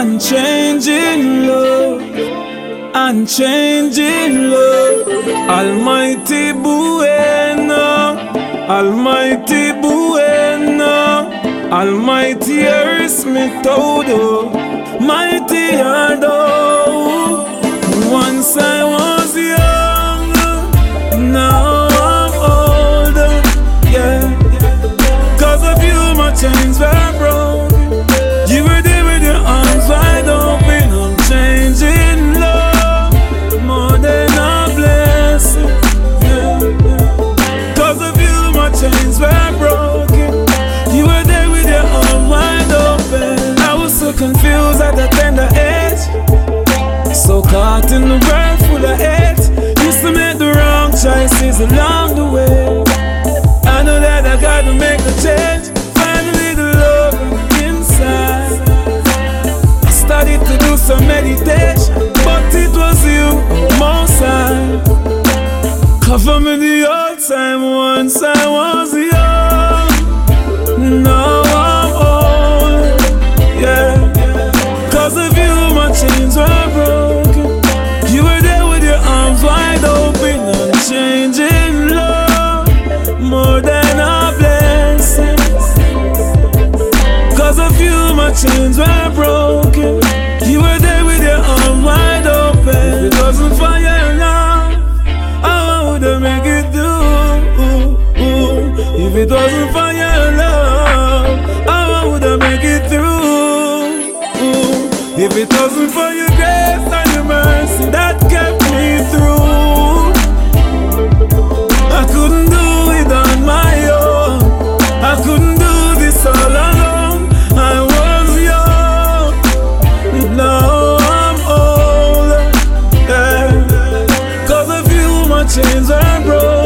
Unchanging love, unchanging love, Almighty Bueno, Almighty Bueno, Almighty earth me todo, mighty Ado. Once I So caught in the world full of hate. Used to make the wrong choices along the way. I know that I gotta make a change. Finally, the love inside. I started to do some meditation, but it was you, most. Cover me the old time once I was young. Of you, my chains were broken. You were there with your arms wide open. If it wasn't for your love, oh, I would've make it through. If it wasn't for your love, oh, I would've make it through. If it wasn't for arms are broke.